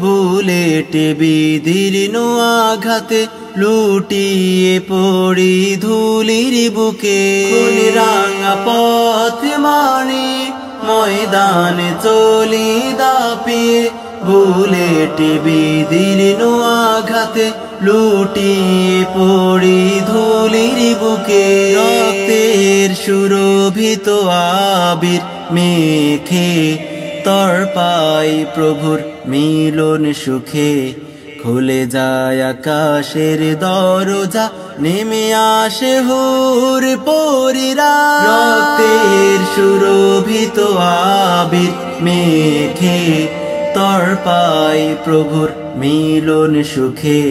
বুলেটে বিদীর্ণ আঘাতে লুটিয়ে পড়ি ধুলির বুকে। রাঙা পথ মারি ময়দানে চলি দাপিয়ে। বুলেটে বিদীর্ণ আঘাতে লুটিয়ে পড়ি ধুলির বুকে। রক্তের সুরভিত আবির মেখে তর পাই প্রভুর মিলন সুখে। খুলে যায় আকাশের দরজা, নেমে আসে হুর পরিরা। রক্তের সুরভিত আবির মেখে তর পাই প্রভুর মিলন সুখে।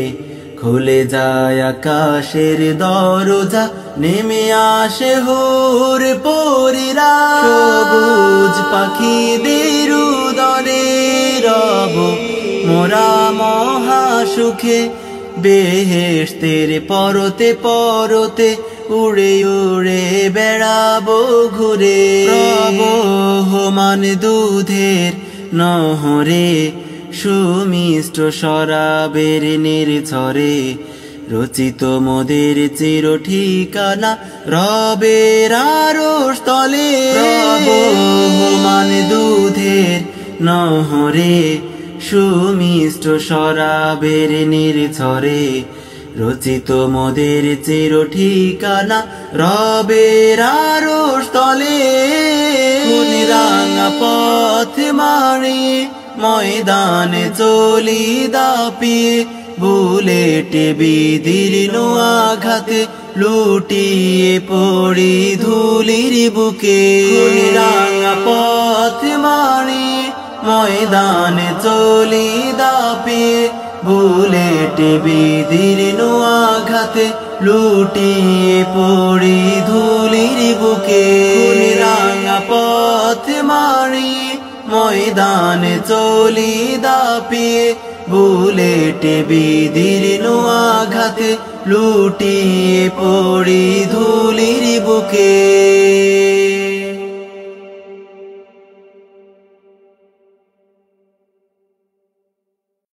খুলে যায় আকাশের দরজা, নেমে আসে হোর পরিরা। সবুজ পাখিদের উদরে রব, মোরা মহা সুখে বেহেস্তের পরতে পরতে উড়ে উড়ে বেড়াবো ঘুরে। রব হোমান দুধের নহরে সুমিষ্ট শরাবের নির্ঝরে, রচিত মোদের চির ঠিকানা রবের আরও স্থলে রব মান দুধের নহরে, সুমিষ্ট শরাবের নির্ঝরে, রচিত মোদের চির ঠিকানা রবের আরও স্থলে রাঙা পথ মারি ময়দানে চলি দাপিয়ে, বুলেটে বিদীর্ণ আঘাতে লুটিয়ে পড়ি ধুলির বুকে। রাঙা পথ মারি ময়দানে চলি দাপিয়ে, বুলেটে বিদীর্ণ আঘাতে লুটিয়ে পড়ি ধুলির বুকে। রাঙা পথ মারি ময়দানে চলি দাপিয়ে বুলেটে বিদীর্ণ আঘাতে লুটিয়ে পড়ি ধুলির বুকে।